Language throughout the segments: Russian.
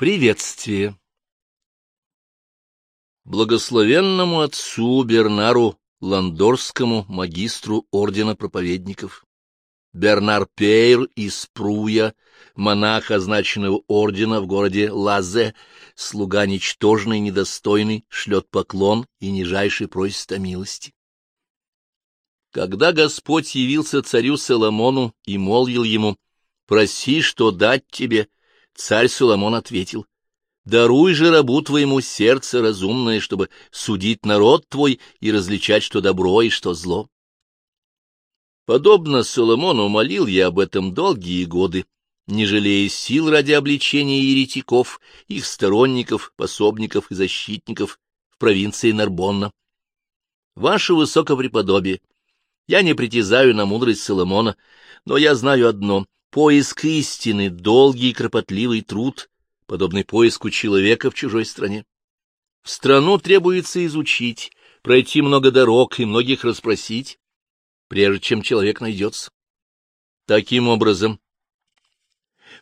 Приветствие. Благословенному отцу Бернару Ландорскому, магистру ордена проповедников. Бернар Пейр из Пруя, монах означенного ордена в городе Лазе, слуга ничтожный недостойный, шлет поклон и нижайший просит о милости. Когда Господь явился царю Соломону и молвил ему, «Проси, что дать тебе», царь Соломон ответил, «Даруй же рабу твоему сердце разумное, чтобы судить народ твой и различать, что добро и что зло». Подобно Соломону молил я об этом долгие годы, не жалея сил ради обличения еретиков, их сторонников, пособников и защитников в провинции Нарбонна. Ваше высокопреподобие, я не притязаю на мудрость Соломона, но я знаю одно — поиск истины — долгий и кропотливый труд, подобный поиску человека в чужой стране. В страну требуется изучить, пройти много дорог и многих расспросить, прежде чем человек найдется. Таким образом,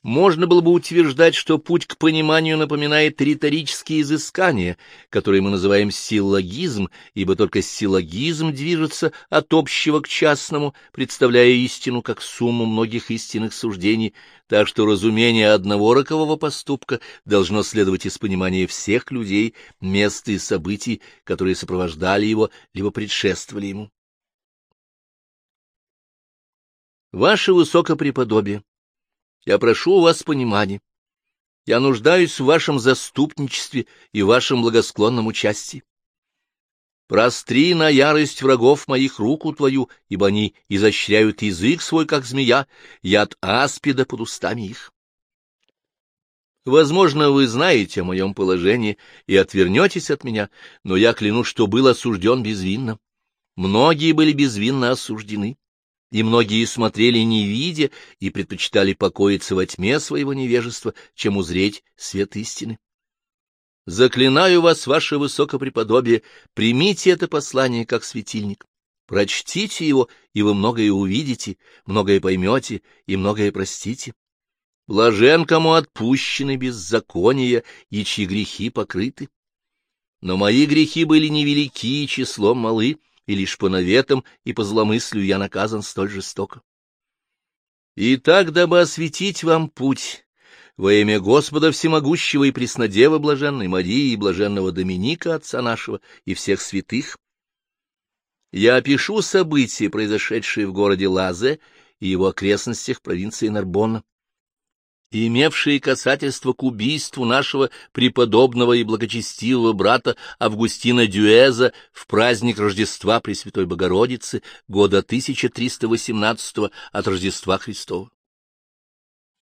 можно было бы утверждать, что путь к пониманию напоминает риторические изыскания, которые мы называем силлогизм, ибо только силлогизм движется от общего к частному, представляя истину как сумму многих истинных суждений, так что разумение одного рокового поступка должно следовать из понимания всех людей, мест и событий, которые сопровождали его либо предшествовали ему. Ваше Высокопреподобие, я прошу у вас понимания. Я нуждаюсь в вашем заступничестве и вашем благосклонном участии. Простри на ярость врагов моих руку твою, ибо они изощряют язык свой, как змея, яд аспида под устами их. Возможно, вы знаете о моем положении и отвернетесь от меня, но я клянусь, что был осужден безвинно. Многие были безвинно осуждены и многие смотрели не видя и предпочитали покоиться во тьме своего невежества, чем узреть свет истины. Заклинаю вас, ваше высокопреподобие, примите это послание как светильник. Прочтите его, и вы многое увидите, многое поймете и многое простите. Блажен, кому отпущены беззакония и чьи грехи покрыты. Но мои грехи были невелики и числом малы, и лишь по наветам и по зломыслию я наказан столь жестоко. Итак, дабы осветить вам путь, во имя Господа Всемогущего и Преснодевы Блаженной Марии и Блаженного Доминика, Отца нашего, и всех святых, я опишу события, произошедшие в городе Лазе и его окрестностях провинции Нарбонна имевшие касательство к убийству нашего преподобного и благочестивого брата Августина Дюэза в праздник Рождества Пресвятой Богородицы года 1318 от Рождества Христова.